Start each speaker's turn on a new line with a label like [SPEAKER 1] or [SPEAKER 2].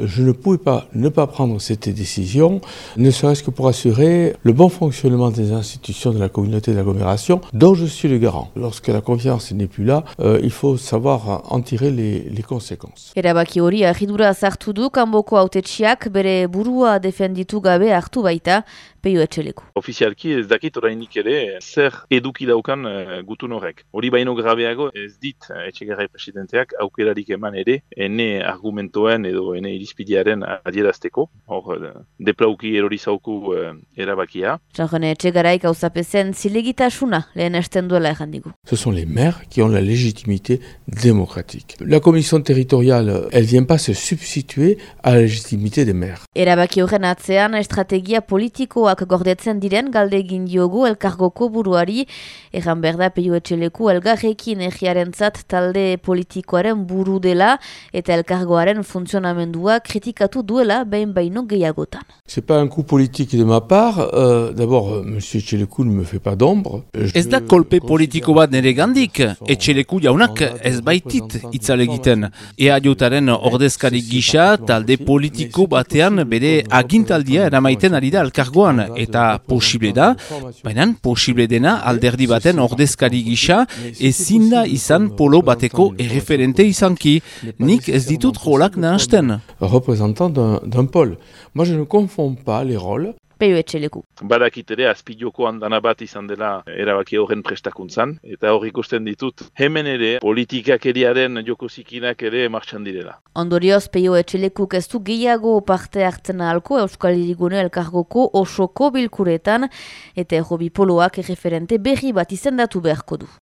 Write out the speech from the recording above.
[SPEAKER 1] Je ne pouvais pas ne pas prendre cette décision, ne serait-ce que pour assurer le bon fonctionnement des institutions de la communauté d'agglomération, dont je suis le garant. Lorsque la confiance n'est plus là, euh, il faut savoir en tirer les les, les conséquences.
[SPEAKER 2] Erabaki hori ahidura zartu du kanboko autetxiak bere burua defenditu gabe hartu baita peio etxeleku.
[SPEAKER 3] Ofizialki ez dakit orainik ere zer eduki daukan uh, gutun horrek. Hori baino grabeago ez dit uh, etxegarrai presidenteak aukerarik eman ere ene argumentoen edo ene irizpidearen adierazteko. Hor, uh, deplauki erori zauku uh, erabakia.
[SPEAKER 2] Jean-René Etxegarai gauzapezen zilegitasuna lehen esten duela errandigu.
[SPEAKER 1] Ce sont les maires qui ont la légitimité démocratique. La commission territoriale, elle vient pas se substituer à la légitimité des maires.
[SPEAKER 2] Erabaki horren atzean estrategia politikoak gordetzen diren galde egin diogu elkargoko buruari, erran berda peio etxeleku elgarrekin egiaren talde politikoaren buru dela eta elkargoaren funtzionamendua kritikatu duela behin baino gehiagotan.
[SPEAKER 1] C'est pas un coup politique de ma part, euh, d'abord, euh, monsieur Etxeleku ne me fait pas d'ombre.
[SPEAKER 4] Ez da kolpe politiko bat nere gandik, Etxeleku jaunak ez baitit itzale egiten. Ea jotaren ordezkari gisa talde politiko batean bere agintaldia eramaiten ari da alkargoan eta posible da, baina posible dena alderdi baten ordezkari gisa ezin da izan polo bateko erreferente izanki, nik ez ditut rolak nahasten.
[SPEAKER 1] Representant d'un pol. Moi je ne confonds pas les rôles.
[SPEAKER 2] Peio etxeleku.
[SPEAKER 3] Badakit ere azpiloko handana bat izan dela erabaki horren prestakuntzan, eta hor ikusten ditut hemen ere politikak eriaren joko zikinak ere martxan direla.
[SPEAKER 2] Ondorioz, peio etxelekuk ez du gehiago parte hartzen ahalko Euskal Irigune elkargoko osoko bilkuretan, eta errobi poloak erreferente berri bat izendatu beharko du.